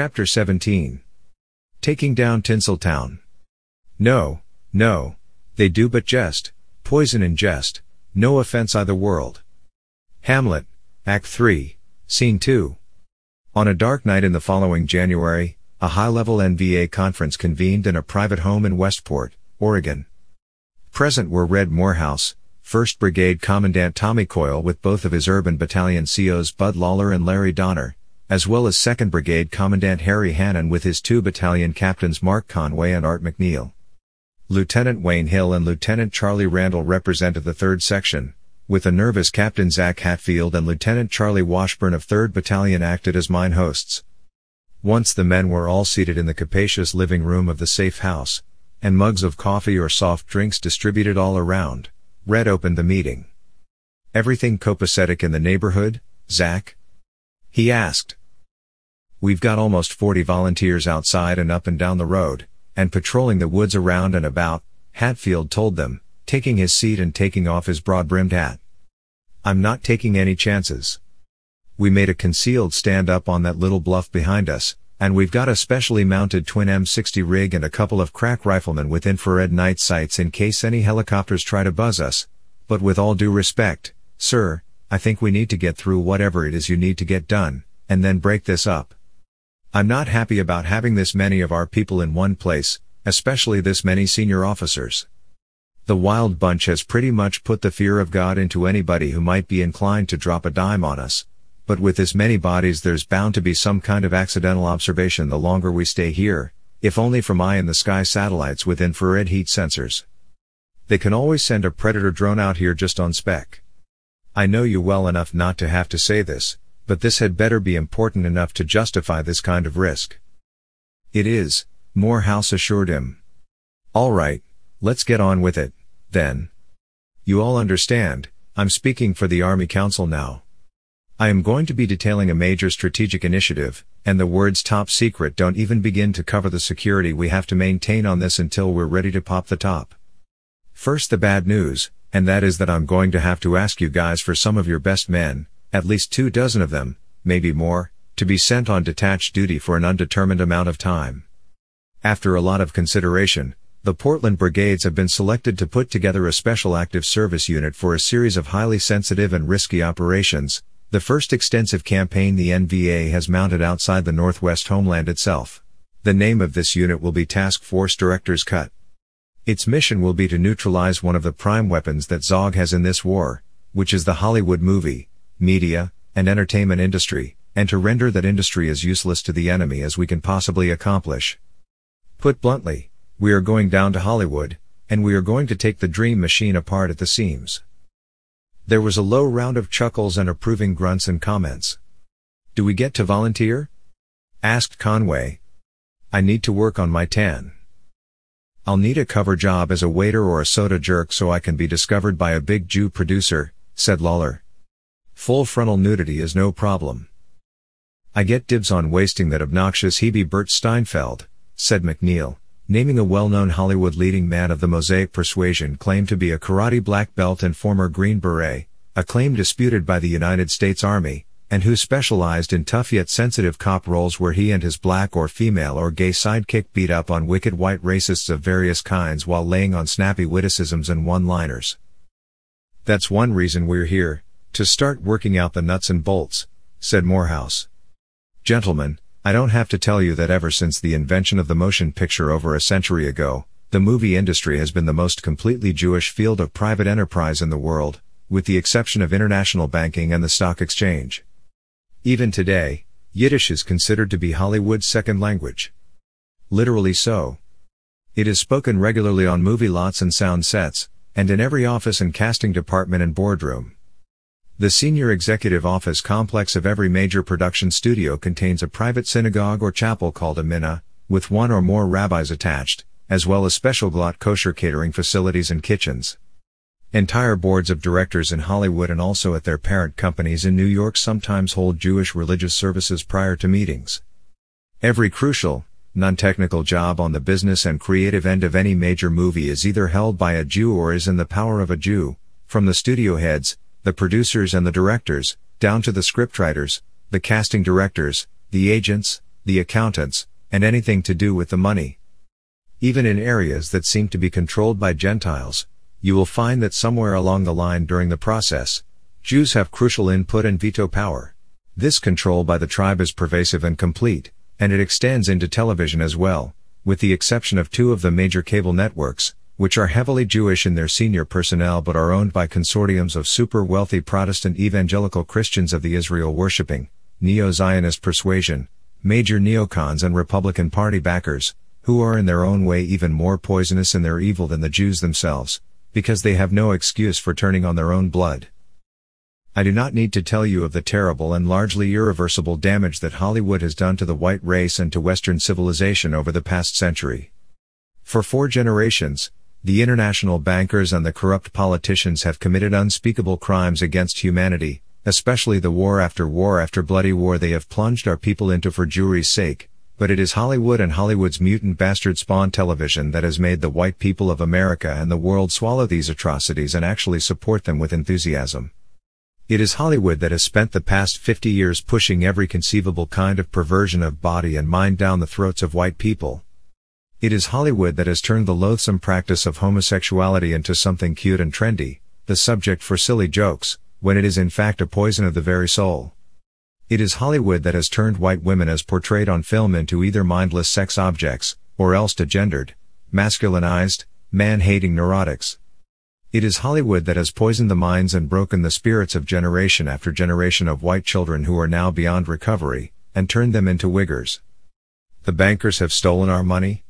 Chapter 17 Taking Down Tinseltown. No, no, they do but jest, poison and jest, no offense I the world. Hamlet, Act 3, Scene 2. On a dark night in the following January, a high-level NVA conference convened in a private home in Westport, Oregon. Present were Red Morehouse, 1st Brigade Commandant Tommy Coyle with both of his urban battalion COs Bud Lawler and Larry Donner, as well as 2nd Brigade Commandant Harry Hannon with his two battalion captains Mark Conway and Art McNeil. Lieutenant Wayne Hill and Lieutenant Charlie Randall represented the 3rd Section, with a nervous Captain Zach Hatfield and Lieutenant Charlie Washburn of 3rd Battalion acted as mine hosts. Once the men were all seated in the capacious living room of the safe house, and mugs of coffee or soft drinks distributed all around, Red opened the meeting. Everything copacetic in the neighborhood, Zach? He asked. We've got almost 40 volunteers outside and up and down the road, and patrolling the woods around and about, Hatfield told them, taking his seat and taking off his broad-brimmed hat. I'm not taking any chances. We made a concealed stand up on that little bluff behind us, and we've got a specially mounted twin M60 rig and a couple of crack riflemen with infrared night sights in case any helicopters try to buzz us, but with all due respect, sir, I think we need to get through whatever it is you need to get done, and then break this up. I'm not happy about having this many of our people in one place, especially this many senior officers. The Wild Bunch has pretty much put the fear of God into anybody who might be inclined to drop a dime on us, but with this many bodies there's bound to be some kind of accidental observation the longer we stay here, if only from eye in the sky satellites with infrared heat sensors. They can always send a predator drone out here just on spec. I know you well enough not to have to say this, but this had better be important enough to justify this kind of risk. It is, Morehouse assured him. All right, let's get on with it, then. You all understand, I'm speaking for the Army Council now. I am going to be detailing a major strategic initiative, and the words top secret don't even begin to cover the security we have to maintain on this until we're ready to pop the top. First the bad news, and that is that I'm going to have to ask you guys for some of your best men, at least two dozen of them, maybe more, to be sent on detached duty for an undetermined amount of time. After a lot of consideration, the Portland Brigades have been selected to put together a special active service unit for a series of highly sensitive and risky operations, the first extensive campaign the NVA has mounted outside the Northwest homeland itself. The name of this unit will be Task Force Director's Cut. Its mission will be to neutralize one of the prime weapons that Zog has in this war, which is the Hollywood movie, media, and entertainment industry, and to render that industry as useless to the enemy as we can possibly accomplish. Put bluntly, we are going down to Hollywood, and we are going to take the dream machine apart at the seams. There was a low round of chuckles and approving grunts and comments. Do we get to volunteer? asked Conway. I need to work on my tan. I'll need a cover job as a waiter or a soda jerk so I can be discovered by a big Jew producer, said Lawler. Full frontal nudity is no problem. I get dibs on wasting that obnoxious Hebe Bert Steinfeld, said McNeil, naming a well-known Hollywood leading man of the Mosaic persuasion claimed to be a karate black belt and former Green Beret, a claim disputed by the United States Army, and who specialized in tough yet sensitive cop roles where he and his black or female or gay sidekick beat up on wicked white racists of various kinds while laying on snappy witticisms and one-liners. That's one reason we're here, to start working out the nuts and bolts, said Morehouse. Gentlemen, I don't have to tell you that ever since the invention of the motion picture over a century ago, the movie industry has been the most completely Jewish field of private enterprise in the world, with the exception of international banking and the stock exchange. Even today, Yiddish is considered to be Hollywood's second language. Literally so. It is spoken regularly on movie lots and sound sets, and in every office and casting department and boardroom. The senior executive office complex of every major production studio contains a private synagogue or chapel called a minyan, with one or more rabbis attached, as well as special glatt kosher catering facilities and kitchens. Entire boards of directors in Hollywood and also at their parent companies in New York sometimes hold Jewish religious services prior to meetings. Every crucial, non-technical job on the business and creative end of any major movie is either held by a Jew or is in the power of a Jew, from the studio heads, the producers and the directors, down to the scriptwriters, the casting directors, the agents, the accountants, and anything to do with the money. Even in areas that seem to be controlled by Gentiles, you will find that somewhere along the line during the process, Jews have crucial input and veto power. This control by the tribe is pervasive and complete, and it extends into television as well, with the exception of two of the major cable networks, which are heavily Jewish in their senior personnel but are owned by consortiums of super wealthy Protestant evangelical Christians of the Israel worshipping, neo Zionist persuasion, major neocons and Republican Party backers, who are in their own way even more poisonous in their evil than the Jews themselves, because they have no excuse for turning on their own blood. I do not need to tell you of the terrible and largely irreversible damage that Hollywood has done to the white race and to Western civilization over the past century. For four generations, the international bankers and the corrupt politicians have committed unspeakable crimes against humanity, especially the war after war after bloody war they have plunged our people into for Jewry's sake, but it is Hollywood and Hollywood's mutant bastard spawn television that has made the white people of America and the world swallow these atrocities and actually support them with enthusiasm. It is Hollywood that has spent the past 50 years pushing every conceivable kind of perversion of body and mind down the throats of white people, it is Hollywood that has turned the loathsome practice of homosexuality into something cute and trendy, the subject for silly jokes, when it is in fact a poison of the very soul. It is Hollywood that has turned white women as portrayed on film into either mindless sex objects, or else degendered, masculinized, man-hating neurotics. It is Hollywood that has poisoned the minds and broken the spirits of generation after generation of white children who are now beyond recovery, and turned them into wiggers. The bankers have stolen our money,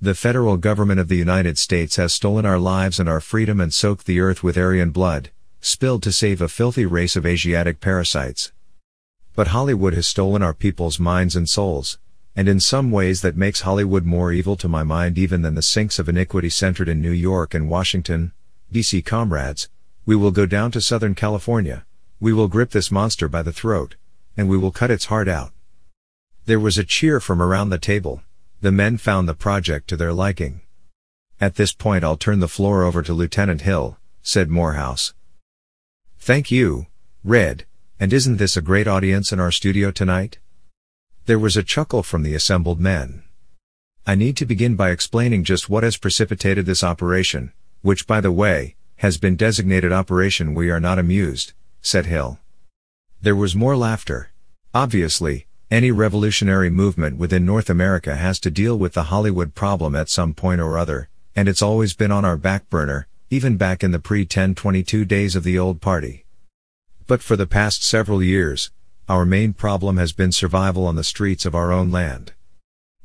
the federal government of the United States has stolen our lives and our freedom and soaked the earth with Aryan blood, spilled to save a filthy race of Asiatic parasites. But Hollywood has stolen our people's minds and souls, and in some ways that makes Hollywood more evil to my mind even than the sinks of iniquity centered in New York and Washington, D.C. comrades, we will go down to Southern California, we will grip this monster by the throat, and we will cut its heart out. There was a cheer from around the table, the men found the project to their liking. At this point I'll turn the floor over to Lieutenant Hill, said Morehouse. Thank you, Red, and isn't this a great audience in our studio tonight? There was a chuckle from the assembled men. I need to begin by explaining just what has precipitated this operation, which by the way, has been designated Operation We Are Not Amused, said Hill. There was more laughter. Obviously, any revolutionary movement within North America has to deal with the Hollywood problem at some point or other, and it's always been on our back burner, even back in the pre-1022 days of the old party. But for the past several years, our main problem has been survival on the streets of our own land.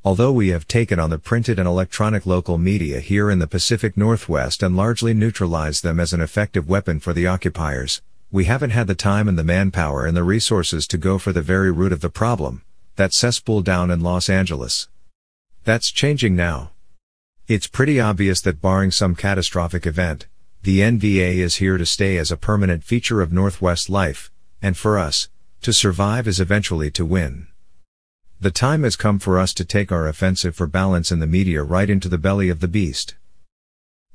Although we have taken on the printed and electronic local media here in the Pacific Northwest and largely neutralized them as an effective weapon for the occupiers, we haven't had the time and the manpower and the resources to go for the very root of the problem, that cesspool down in Los Angeles. That's changing now. It's pretty obvious that barring some catastrophic event, the NVA is here to stay as a permanent feature of Northwest life, and for us, to survive is eventually to win. The time has come for us to take our offensive for balance in the media right into the belly of the beast.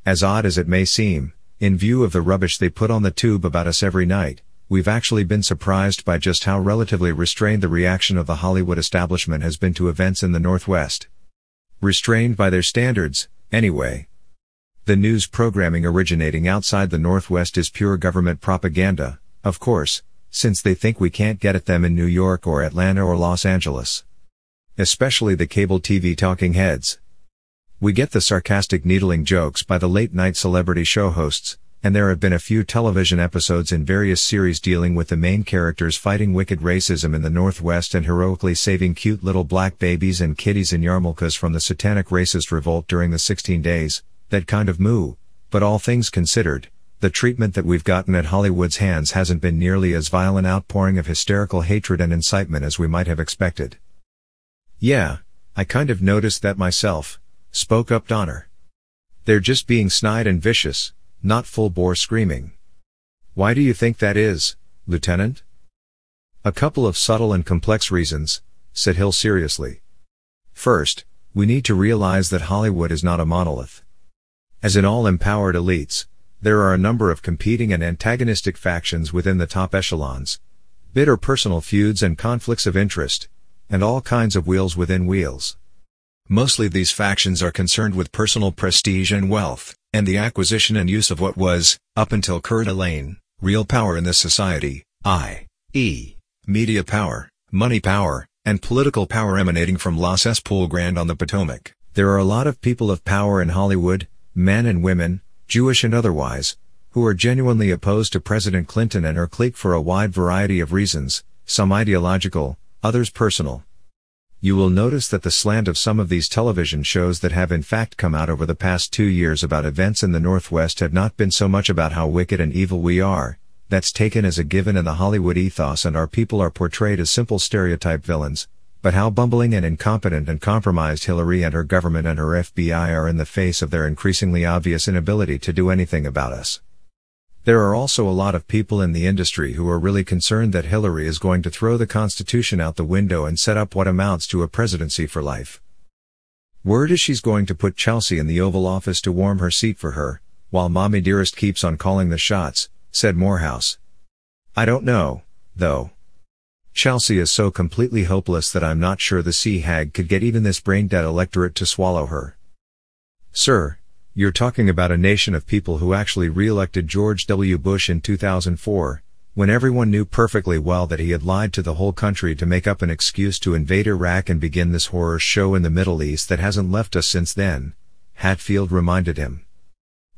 As odd as it may seem, in view of the rubbish they put on the tube about us every night, we've actually been surprised by just how relatively restrained the reaction of the Hollywood establishment has been to events in the Northwest. Restrained by their standards, anyway. The news programming originating outside the Northwest is pure government propaganda, of course, since they think we can't get at them in New York or Atlanta or Los Angeles. Especially the cable TV talking heads. We get the sarcastic needling jokes by the late night celebrity show hosts, and there have been a few television episodes in various series dealing with the main characters fighting wicked racism in the Northwest and heroically saving cute little black babies and kitties in yarmulkes from the satanic racist revolt during the 16 days, that kind of moo, but all things considered, the treatment that we've gotten at Hollywood's hands hasn't been nearly as vile an outpouring of hysterical hatred and incitement as we might have expected. Yeah, I kind of noticed that myself, spoke up Donner. They're just being snide and vicious, not full-bore screaming. Why do you think that is, Lieutenant? A couple of subtle and complex reasons, said Hill seriously. First, we need to realize that Hollywood is not a monolith. As in all empowered elites, there are a number of competing and antagonistic factions within the top echelons, bitter personal feuds and conflicts of interest, and all kinds of wheels within wheels. Mostly these factions are concerned with personal prestige and wealth, and the acquisition and use of what was, up until Coeur d'Alene, real power in this society, i.e., media power, money power, and political power emanating from La Cesspool Grand on the Potomac. There are a lot of people of power in Hollywood, men and women, Jewish and otherwise, who are genuinely opposed to President Clinton and her clique for a wide variety of reasons, some ideological, others personal. You will notice that the slant of some of these television shows that have in fact come out over the past two years about events in the Northwest have not been so much about how wicked and evil we are, that's taken as a given in the Hollywood ethos and our people are portrayed as simple stereotype villains, but how bumbling and incompetent and compromised Hillary and her government and her FBI are in the face of their increasingly obvious inability to do anything about us. There are also a lot of people in the industry who are really concerned that Hillary is going to throw the Constitution out the window and set up what amounts to a presidency for life. Word is she's going to put Chelsea in the Oval Office to warm her seat for her, while Mommy Dearest keeps on calling the shots, said Morehouse. I don't know, though. Chelsea is so completely hopeless that I'm not sure the sea hag could get even this brain-dead electorate to swallow her. Sir, you're talking about a nation of people who actually re-elected George W. Bush in 2004, when everyone knew perfectly well that he had lied to the whole country to make up an excuse to invade Iraq and begin this horror show in the Middle East that hasn't left us since then, Hatfield reminded him.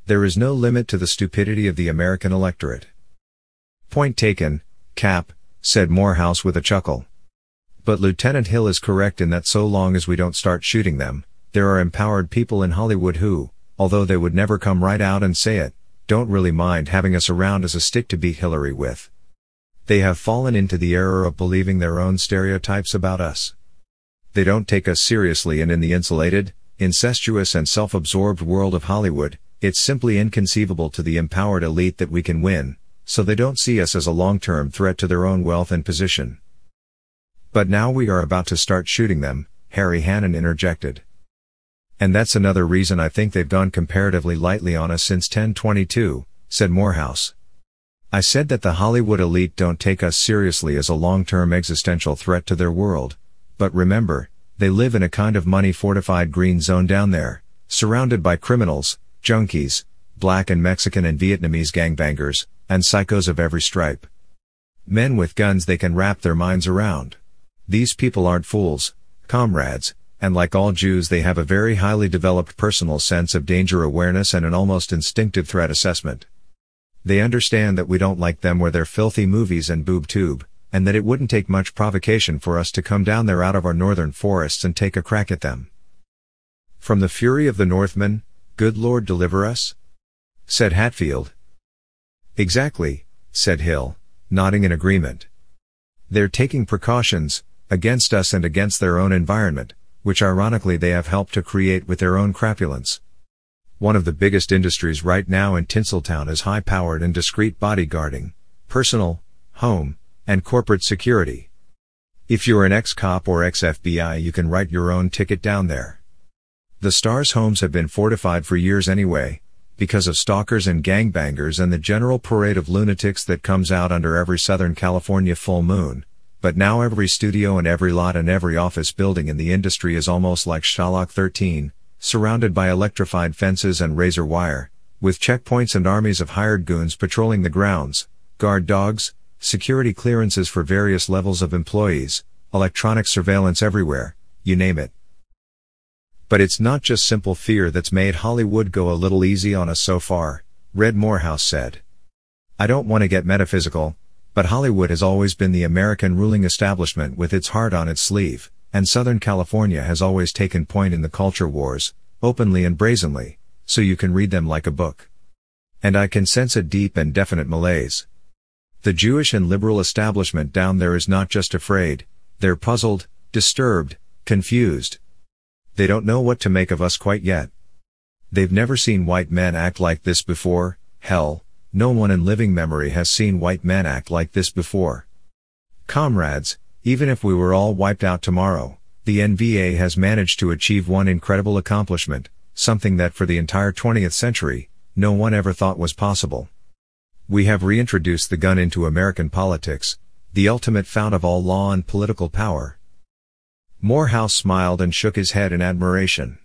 There is no limit to the stupidity of the American electorate. Point taken, Cap, said Morehouse with a chuckle. But Lieutenant Hill is correct in that so long as we don't start shooting them, there are empowered people in Hollywood who, although they would never come right out and say it, don't really mind having us around as a stick to beat Hillary with. They have fallen into the error of believing their own stereotypes about us. They don't take us seriously and in the insulated, incestuous and self-absorbed world of Hollywood, it's simply inconceivable to the empowered elite that we can win, so they don't see us as a long-term threat to their own wealth and position. But now we are about to start shooting them, Harry Hannon interjected. And that's another reason I think they've gone comparatively lightly on us since 1022, said Morehouse. I said that the Hollywood elite don't take us seriously as a long-term existential threat to their world, but remember, they live in a kind of money-fortified green zone down there, surrounded by criminals, junkies, black and Mexican and Vietnamese gangbangers, and psychos of every stripe. Men with guns they can wrap their minds around. These people aren't fools, comrades, and like all Jews they have a very highly developed personal sense of danger awareness and an almost instinctive threat assessment. They understand that we don't like them or their filthy movies and boob tube, and that it wouldn't take much provocation for us to come down there out of our northern forests and take a crack at them. From the fury of the Northmen, Good Lord deliver us? said Hatfield. Exactly, said Hill, nodding in agreement. They're taking precautions, against us and against their own environment, which ironically they have helped to create with their own crapulence. One of the biggest industries right now in Tinseltown is high-powered and discreet bodyguarding, personal, home, and corporate security. If you're an ex-cop or ex-FBI you can write your own ticket down there. The stars' homes have been fortified for years anyway, because of stalkers and gangbangers and the general parade of lunatics that comes out under every Southern California full moon. But now every studio and every lot and every office building in the industry is almost like Stalag 13, surrounded by electrified fences and razor wire, with checkpoints and armies of hired goons patrolling the grounds, guard dogs, security clearances for various levels of employees, electronic surveillance everywhere, you name it. But it's not just simple fear that's made Hollywood go a little easy on us so far, Red Morehouse said. I don't want to get metaphysical, but Hollywood has always been the American ruling establishment with its heart on its sleeve, and Southern California has always taken point in the culture wars, openly and brazenly, so you can read them like a book. And I can sense a deep and definite malaise. The Jewish and liberal establishment down there is not just afraid, they're puzzled, disturbed, confused, they don't know what to make of us quite yet. They've never seen white men act like this before, hell, no one in living memory has seen white men act like this before. Comrades, even if we were all wiped out tomorrow, the NVA has managed to achieve one incredible accomplishment, something that for the entire 20th century, no one ever thought was possible. We have reintroduced the gun into American politics, the ultimate fount of all law and political power. Morehouse smiled and shook his head in admiration.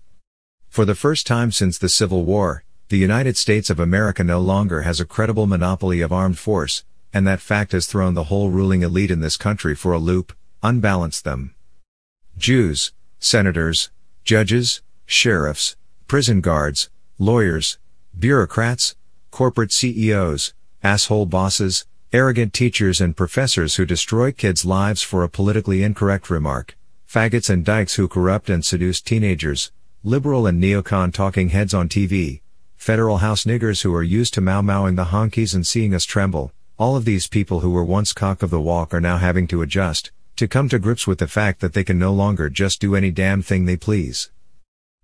For the first time since the Civil War, the United States of America no longer has a credible monopoly of armed force, and that fact has thrown the whole ruling elite in this country for a loop, unbalanced them. Jews, senators, judges, sheriffs, prison guards, lawyers, bureaucrats, corporate CEOs, asshole bosses, arrogant teachers and professors who destroy kids' lives for a politically incorrect remark, faggots and dykes who corrupt and seduce teenagers, liberal and neocon talking heads on TV, federal house niggers who are used to mau-mauing the honkies and seeing us tremble, all of these people who were once cock of the walk are now having to adjust, to come to grips with the fact that they can no longer just do any damn thing they please.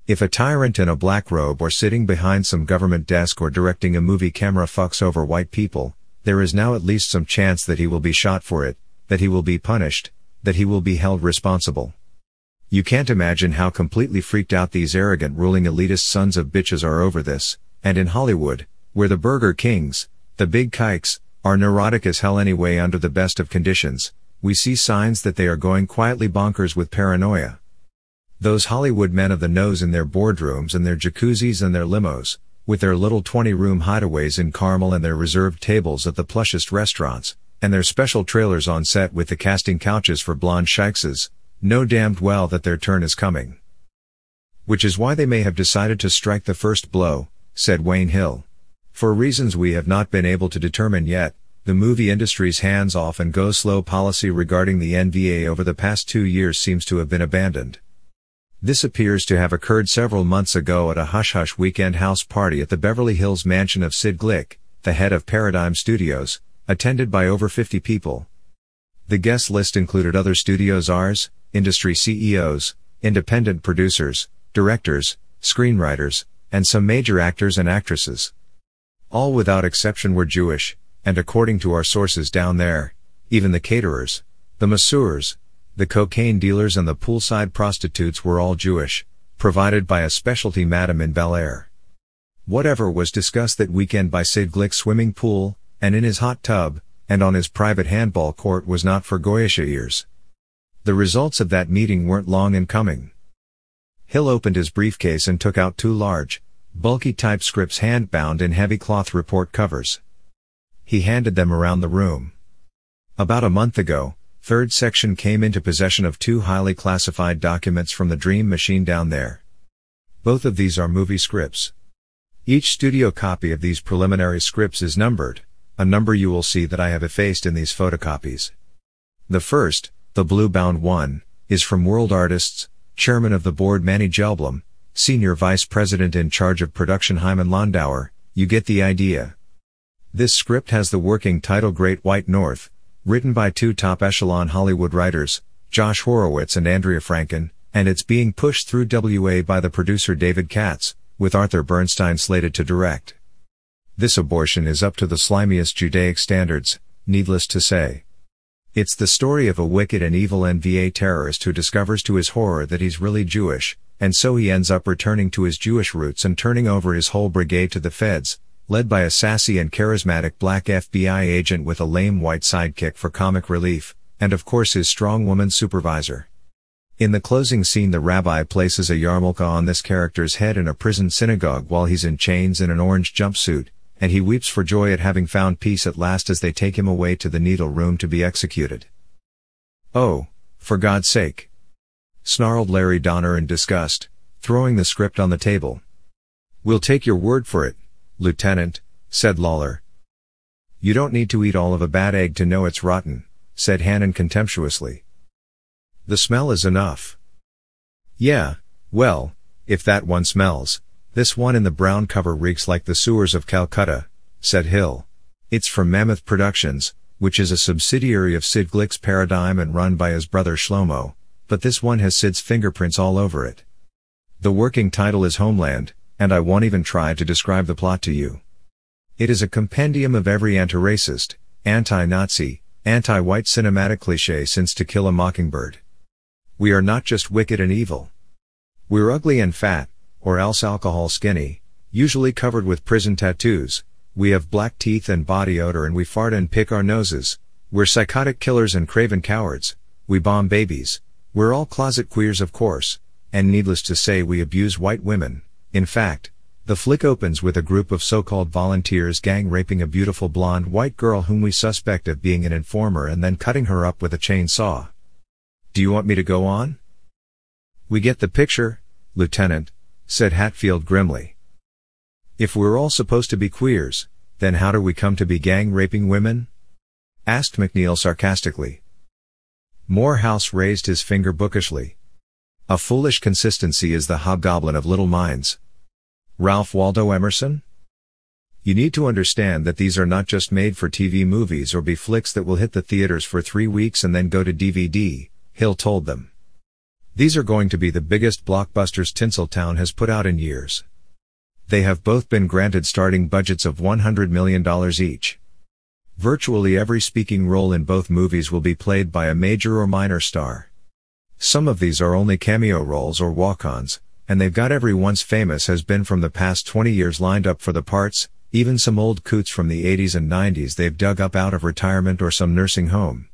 If a tyrant in a black robe or sitting behind some government desk or directing a movie camera fucks over white people, there is now at least some chance that he will be shot for it, that he will be punished, that he will be held responsible. You can't imagine how completely freaked out these arrogant ruling elitist sons of bitches are over this, and in Hollywood, where the Burger Kings, the big kikes, are neurotic as hell anyway under the best of conditions, we see signs that they are going quietly bonkers with paranoia. Those Hollywood men of the nose in their boardrooms and their jacuzzis and their limos, with their little 20-room hideaways in Carmel and their reserved tables at the plushest restaurants, and their special trailers on set with the casting couches for blonde shikes, know damned well that their turn is coming. Which is why they may have decided to strike the first blow, said Wayne Hill. For reasons we have not been able to determine yet, the movie industry's hands-off and go-slow policy regarding the NVA over the past two years seems to have been abandoned. This appears to have occurred several months ago at a hush-hush weekend house party at the Beverly Hills mansion of Sid Glick, the head of Paradigm Studios, attended by over 50 people. The guest list included other studio czars, industry CEOs, independent producers, directors, screenwriters, and some major actors and actresses. All without exception were Jewish, and according to our sources down there, even the caterers, the masseurs, the cocaine dealers and the poolside prostitutes were all Jewish, provided by a specialty madam in Bel Air. Whatever was discussed that weekend by Sid Glick's swimming pool, and in his hot tub, and on his private handball court was not for Goyish ears. The results of that meeting weren't long in coming. Hill opened his briefcase and took out two large, bulky type scripts hand-bound in heavy cloth report covers. He handed them around the room. About a month ago, Third section came into possession of two highly classified documents from the Dream Machine down there. Both of these are movie scripts. Each studio copy of these preliminary scripts is numbered, a number you will see that I have effaced in these photocopies. The first, the blue-bound one, is from World Artists, Chairman of the Board Manny Gelblum, Senior Vice President in charge of production Hyman Landauer, you get the idea. This script has the working title Great White North, written by two top echelon Hollywood writers, Josh Horowitz and Andrea Franken, and it's being pushed through WA by the producer David Katz, with Arthur Bernstein slated to direct. This abortion is up to the slimiest Judaic standards, needless to say. It's the story of a wicked and evil NVA terrorist who discovers to his horror that he's really Jewish, and so he ends up returning to his Jewish roots and turning over his whole brigade to the feds, led by a sassy and charismatic black FBI agent with a lame white sidekick for comic relief, and of course his strong woman supervisor. In the closing scene the rabbi places a yarmulke on this character's head in a prison synagogue while he's in chains in an orange jumpsuit, and he weeps for joy at having found peace at last as they take him away to the needle room to be executed. Oh, for God's sake! snarled Larry Donner in disgust, throwing the script on the table. We'll take your word for it, Lieutenant, said Lawler. You don't need to eat all of a bad egg to know it's rotten, said Hannon contemptuously. The smell is enough. Yeah, well, if that one smells, this one in the brown cover reeks like the sewers of Calcutta, said Hill. It's from Mammoth Productions, which is a subsidiary of Sid Glick's Paradigm and run by his brother Shlomo, but this one has Sid's fingerprints all over it. The working title is Homeland, and I won't even try to describe the plot to you. It is a compendium of every anti-racist, anti-Nazi, anti-white cinematic cliché since To Kill a Mockingbird. We are not just wicked and evil. We're ugly and fat, or else alcohol skinny, usually covered with prison tattoos, we have black teeth and body odor and we fart and pick our noses, we're psychotic killers and craven cowards, we bomb babies, We're all closet queers of course, and needless to say we abuse white women. In fact, the flick opens with a group of so-called volunteers gang raping a beautiful blonde white girl whom we suspect of being an informer and then cutting her up with a chainsaw. Do you want me to go on? We get the picture, Lieutenant, said Hatfield grimly. If we're all supposed to be queers, then how do we come to be gang raping women? asked McNeil sarcastically. Morehouse raised his finger bookishly. A foolish consistency is the hobgoblin of little minds. Ralph Waldo Emerson? You need to understand that these are not just made for TV movies or be flicks that will hit the theaters for three weeks and then go to DVD, Hill told them. These are going to be the biggest blockbusters Tinseltown has put out in years. They have both been granted starting budgets of $100 million each. Virtually every speaking role in both movies will be played by a major or minor star. Some of these are only cameo roles or walk-ons, and they've got every once famous has been from the past 20 years lined up for the parts, even some old coots from the 80s and 90s they've dug up out of retirement or some nursing home.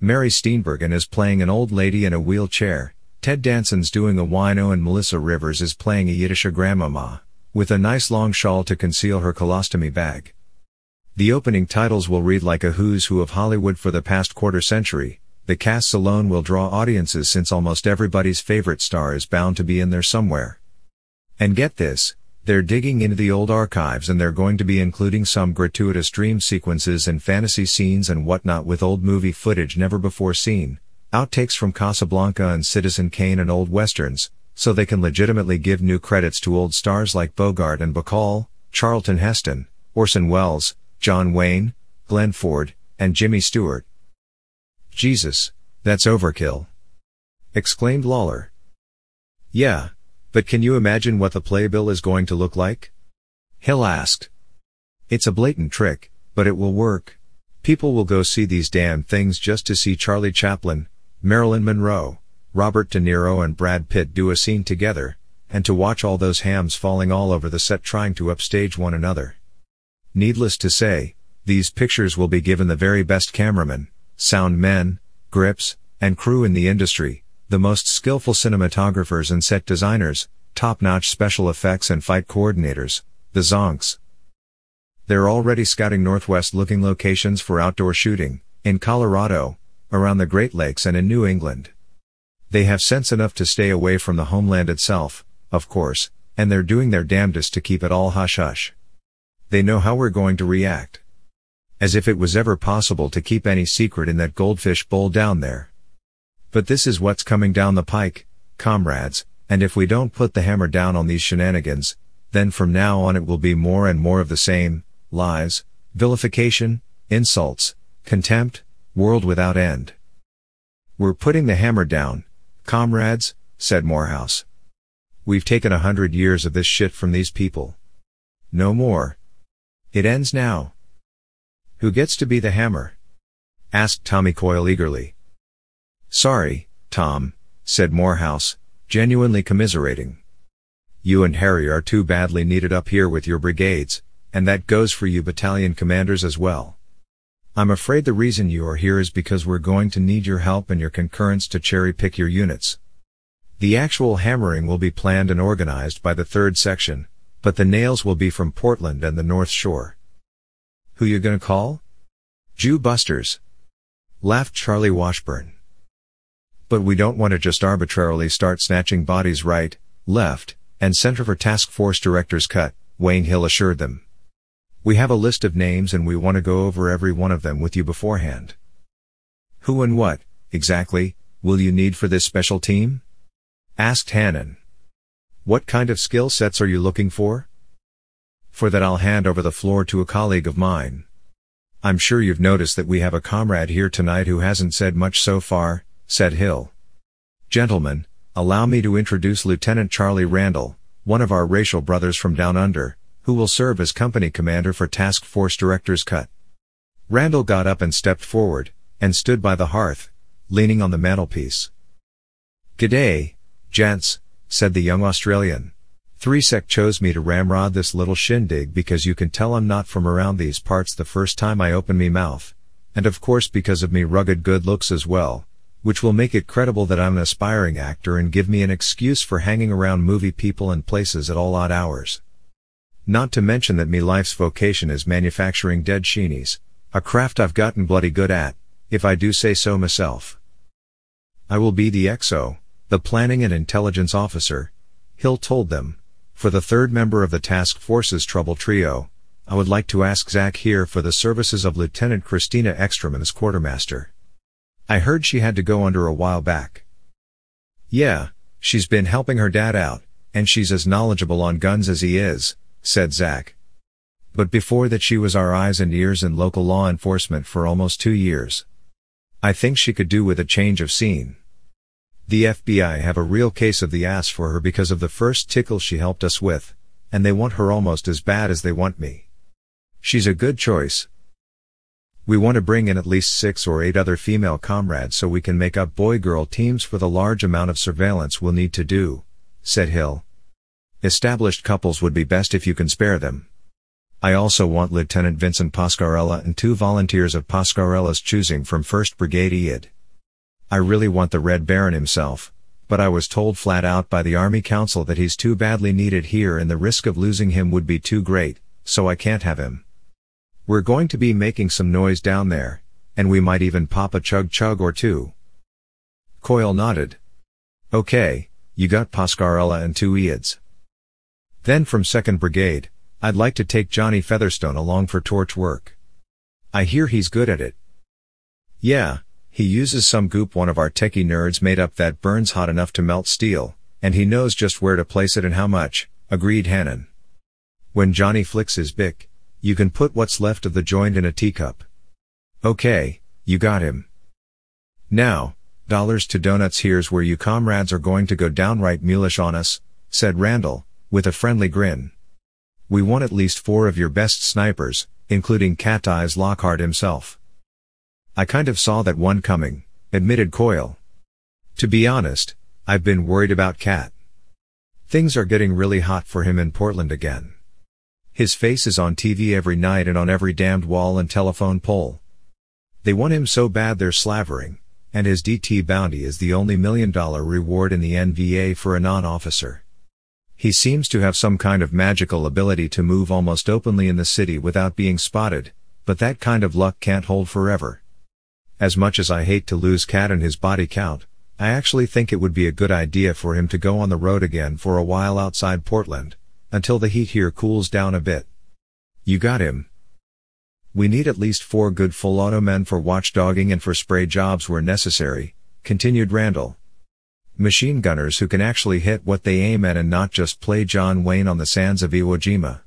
Mary Steenburgen is playing an old lady in a wheelchair, Ted Danson's doing a wino and Melissa Rivers is playing a Yiddish grandmama, with a nice long shawl to conceal her colostomy bag. The opening titles will read like a who's who of Hollywood for the past quarter century, the casts alone will draw audiences since almost everybody's favorite star is bound to be in there somewhere. And get this, they're digging into the old archives and they're going to be including some gratuitous dream sequences and fantasy scenes and whatnot with old movie footage never before seen, outtakes from Casablanca and Citizen Kane and old westerns, so they can legitimately give new credits to old stars like Bogart and Bacall, Charlton Heston, Orson Welles, John Wayne, Glenn Ford, and Jimmy Stewart. Jesus, that's overkill. Exclaimed Lawler. Yeah, but can you imagine what the playbill is going to look like? Hill asked. It's a blatant trick, but it will work. People will go see these damn things just to see Charlie Chaplin, Marilyn Monroe, Robert De Niro and Brad Pitt do a scene together, and to watch all those hams falling all over the set trying to upstage one another. Needless to say, these pictures will be given the very best cameramen, sound men, grips, and crew in the industry, the most skillful cinematographers and set designers, top-notch special effects and fight coordinators, the Zonks. They're already scouting northwest-looking locations for outdoor shooting, in Colorado, around the Great Lakes and in New England. They have sense enough to stay away from the homeland itself, of course, and they're doing their damnedest to keep it all hush-hush. They know how we're going to react. As if it was ever possible to keep any secret in that goldfish bowl down there. But this is what's coming down the pike, comrades, and if we don't put the hammer down on these shenanigans, then from now on it will be more and more of the same, lies, vilification, insults, contempt, world without end. We're putting the hammer down, comrades, said Morehouse. We've taken a hundred years of this shit from these people. No more. It ends now. Who gets to be the hammer? asked Tommy Coyle eagerly. Sorry, Tom, said Morehouse, genuinely commiserating. You and Harry are too badly needed up here with your brigades, and that goes for you battalion commanders as well. I'm afraid the reason you are here is because we're going to need your help and your concurrence to cherry pick your units. The actual hammering will be planned and organized by the 3rd section, but the nails will be from Portland and the North Shore. Who you gonna call? Jew busters. Laughed Charlie Washburn. But we don't want to just arbitrarily start snatching bodies right, left, and center for task force director's cut, Wayne Hill assured them. We have a list of names and we want to go over every one of them with you beforehand. Who and what, exactly, will you need for this special team? Asked Hannon. What kind of skill sets are you looking for? For that I'll hand over the floor to a colleague of mine. I'm sure you've noticed that we have a comrade here tonight who hasn't said much so far, said Hill. Gentlemen, allow me to introduce Lieutenant Charlie Randall, one of our racial brothers from down under, who will serve as company commander for Task Force Director's Cut. Randall got up and stepped forward, and stood by the hearth, leaning on the mantelpiece. G'day, gents, said the young Australian. Three sec chose me to ramrod this little shindig because you can tell I'm not from around these parts the first time I open me mouth. And of course because of me rugged good looks as well. Which will make it credible that I'm an aspiring actor and give me an excuse for hanging around movie people and places at all odd hours. Not to mention that me life's vocation is manufacturing dead sheenies, a craft I've gotten bloody good at, if I do say so myself. I will be the XO, the planning and intelligence officer, Hill told them. For the third member of the task force's trouble trio, I would like to ask Zach here for the services of Lieutenant Christina Ekstrom as quartermaster. I heard she had to go under a while back. Yeah, she's been helping her dad out, and she's as knowledgeable on guns as he is, said Zach. But before that she was our eyes and ears in local law enforcement for almost two years. I think she could do with a change of scene. The FBI have a real case of the ass for her because of the first tickle she helped us with, and they want her almost as bad as they want me. She's a good choice. We want to bring in at least six or eight other female comrades so we can make up boy-girl teams for the large amount of surveillance we'll need to do, said Hill. Established couples would be best if you can spare them. I also want Lieutenant Vincent Pascarella and two volunteers of Pascarella's choosing from 1st Brigade EID. I really want the Red Baron himself, but I was told flat out by the Army Council that he's too badly needed here and the risk of losing him would be too great, so I can't have him. We're going to be making some noise down there, and we might even pop a chug chug or two. Coyle nodded. Okay, you got Pascarella and two EIDs. Then from 2nd Brigade, I'd like to take Johnny Featherstone along for torch work. I hear he's good at it. Yeah, he uses some goop one of our techie nerds made up that burns hot enough to melt steel, and he knows just where to place it and how much, agreed Hannon. When Johnny flicks his bic, you can put what's left of the joint in a teacup. Okay, you got him. Now, dollars to donuts here's where you comrades are going to go downright mulish on us, said Randall, with a friendly grin. We want at least four of your best snipers, including Cat Eyes Lockhart himself. I kind of saw that one coming, admitted Coyle. To be honest, I've been worried about Cat. Things are getting really hot for him in Portland again. His face is on TV every night and on every damned wall and telephone pole. They want him so bad they're slavering, and his DT bounty is the only million dollar reward in the NVA for a non-officer. He seems to have some kind of magical ability to move almost openly in the city without being spotted, but that kind of luck can't hold forever. As much as I hate to lose Cat and his body count, I actually think it would be a good idea for him to go on the road again for a while outside Portland, until the heat here cools down a bit. You got him. We need at least four good full auto men for watchdogging and for spray jobs where necessary, continued Randall machine gunners who can actually hit what they aim at and not just play John Wayne on the sands of Iwo Jima.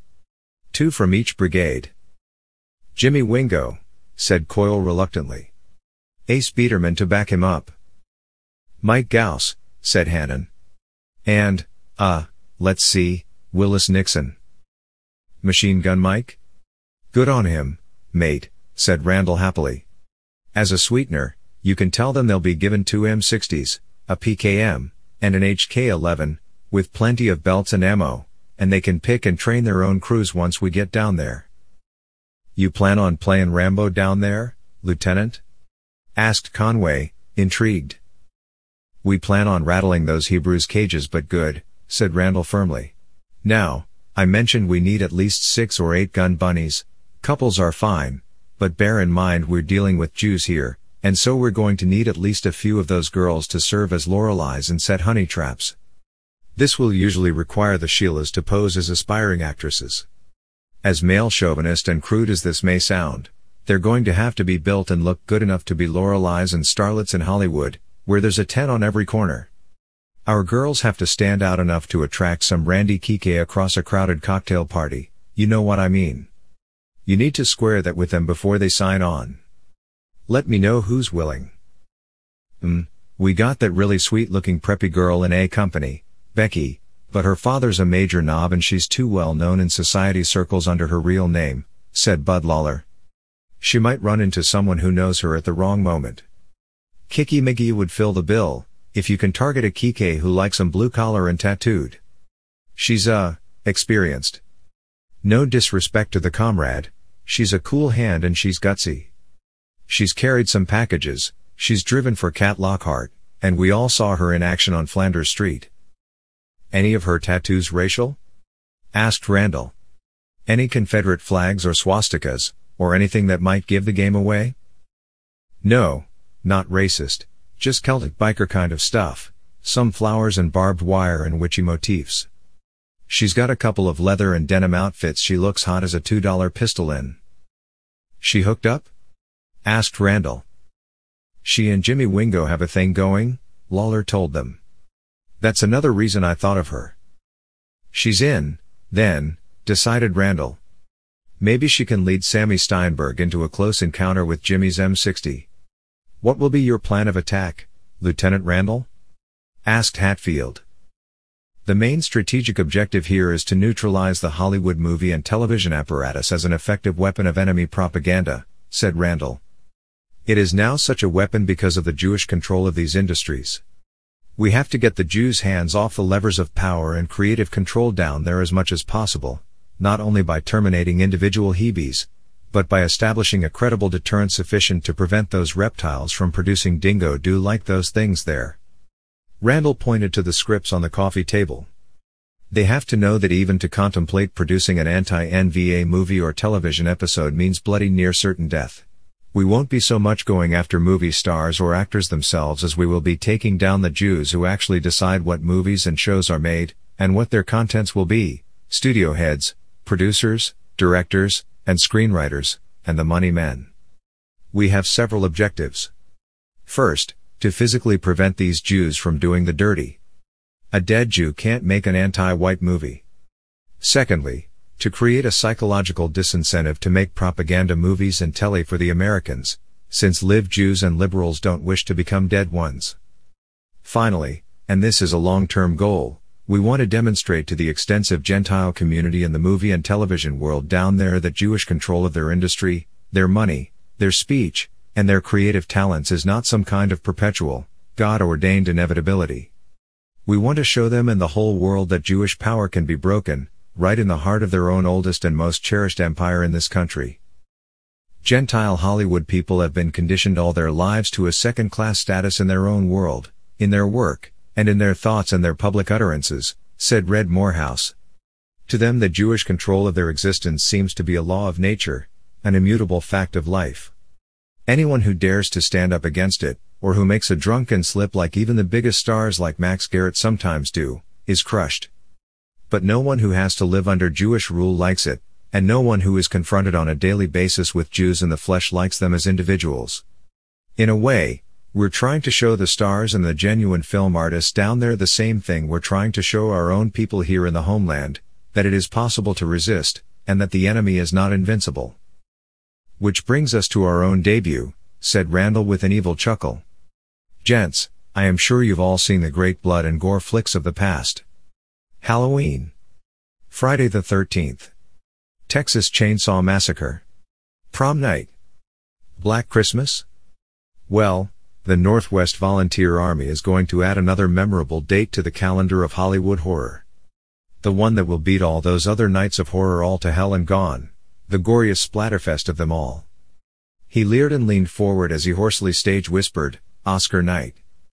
Two from each brigade. Jimmy Wingo, said Coyle reluctantly. Ace Biederman to back him up. Mike Gauss, said Hannon. And, uh, let's see, Willis Nixon. Machine Gun Mike? Good on him, mate, said Randall happily. As a sweetener, you can tell them they'll be given two M60s, a PKM, and an HK-11, with plenty of belts and ammo, and they can pick and train their own crews once we get down there. You plan on playing Rambo down there, Lieutenant? Asked Conway, intrigued. We plan on rattling those Hebrews' cages but good, said Randall firmly. Now, I mentioned we need at least six or eight gun bunnies, couples are fine, but bear in mind we're dealing with Jews here, and so we're going to need at least a few of those girls to serve as Loreleis and set honey traps. This will usually require the Sheilas to pose as aspiring actresses. As male chauvinist and crude as this may sound, they're going to have to be built and look good enough to be Loreleis and starlets in Hollywood, where there's a 10 on every corner. Our girls have to stand out enough to attract some Randy Kike across a crowded cocktail party, you know what I mean. You need to square that with them before they sign on. Let me know who's willing. Hmm, we got that really sweet looking preppy girl in A company, Becky, but her father's a major knob and she's too well known in society circles under her real name, said Bud Lawler. She might run into someone who knows her at the wrong moment. Kiki McGee would fill the bill, if you can target a Kike who likes 'em blue collar and tattooed. She's, uh, experienced. No disrespect to the comrade, she's a cool hand and she's gutsy. She's carried some packages, She's driven for Cat Lockhart, and we all saw her in action on Flanders Street. Any of her tattoos racial? Asked Randall. Any Confederate flags or swastikas, or anything that might give the game away? No, not racist, just Celtic biker kind of stuff, some flowers and barbed wire and witchy motifs. She's got a couple of leather and denim outfits she looks hot as a $2 pistol in. She hooked up? Asked Randall. She and Jimmy Wingo have a thing going, Lawler told them. That's another reason I thought of her. She's in, then, decided Randall. Maybe she can lead Sammy Steinberg into a close encounter with Jimmy's M60. What will be your plan of attack, Lieutenant Randall? asked Hatfield. The main strategic objective here is to neutralize the Hollywood movie and television apparatus as an effective weapon of enemy propaganda, said Randall. It is now such a weapon because of the Jewish control of these industries. We have to get the Jews' hands off the levers of power and creative control down there as much as possible, not only by terminating individual Hebes, but by establishing a credible deterrent sufficient to prevent those reptiles from producing dingo do like those things there. Randall pointed to the scripts on the coffee table. They have to know that even to contemplate producing an anti-NVA movie or television episode means bloody near certain death. We won't be so much going after movie stars or actors themselves as we will be taking down the Jews who actually decide what movies and shows are made, and what their contents will be, studio heads, producers, directors, and screenwriters, and the money men. We have several objectives. First, to physically prevent these Jews from doing the dirty. A dead Jew can't make an anti-white movie. Secondly, to create a psychological disincentive to make propaganda movies and telly for the Americans, since live Jews and liberals don't wish to become dead ones. Finally, and this is a long-term goal, we want to demonstrate to the extensive Gentile community in the movie and television world down there that Jewish control of their industry, their money, their speech, and their creative talents is not some kind of perpetual, God-ordained inevitability. We want to show them and the whole world that Jewish power can be broken, right in the heart of their own oldest and most cherished empire in this country. Gentile Hollywood people have been conditioned all their lives to a second-class status in their own world, in their work, and in their thoughts and their public utterances, said Red Morehouse. To them the Jewish control of their existence seems to be a law of nature, an immutable fact of life. Anyone who dares to stand up against it, or who makes a drunken slip like even the biggest stars like Max Garrett sometimes do, is crushed. But no one who has to live under Jewish rule likes it, and no one who is confronted on a daily basis with Jews in the flesh likes them as individuals. In a way, we're trying to show the stars and the genuine film artists down there the same thing we're trying to show our own people here in the homeland, that it is possible to resist, and that the enemy is not invincible. Which brings us to our own debut, said Randall with an evil chuckle. Gents, I am sure you've all seen the great blood and gore flicks of the past. Halloween. Friday the 13th. Texas Chainsaw Massacre. Prom Night. Black Christmas? Well, the Northwest Volunteer Army is going to add another memorable date to the calendar of Hollywood horror. The one that will beat all those other nights of horror all to hell and gone, the goriest splatterfest of them all. He leered and leaned forward as he hoarsely stage whispered, Oscar night.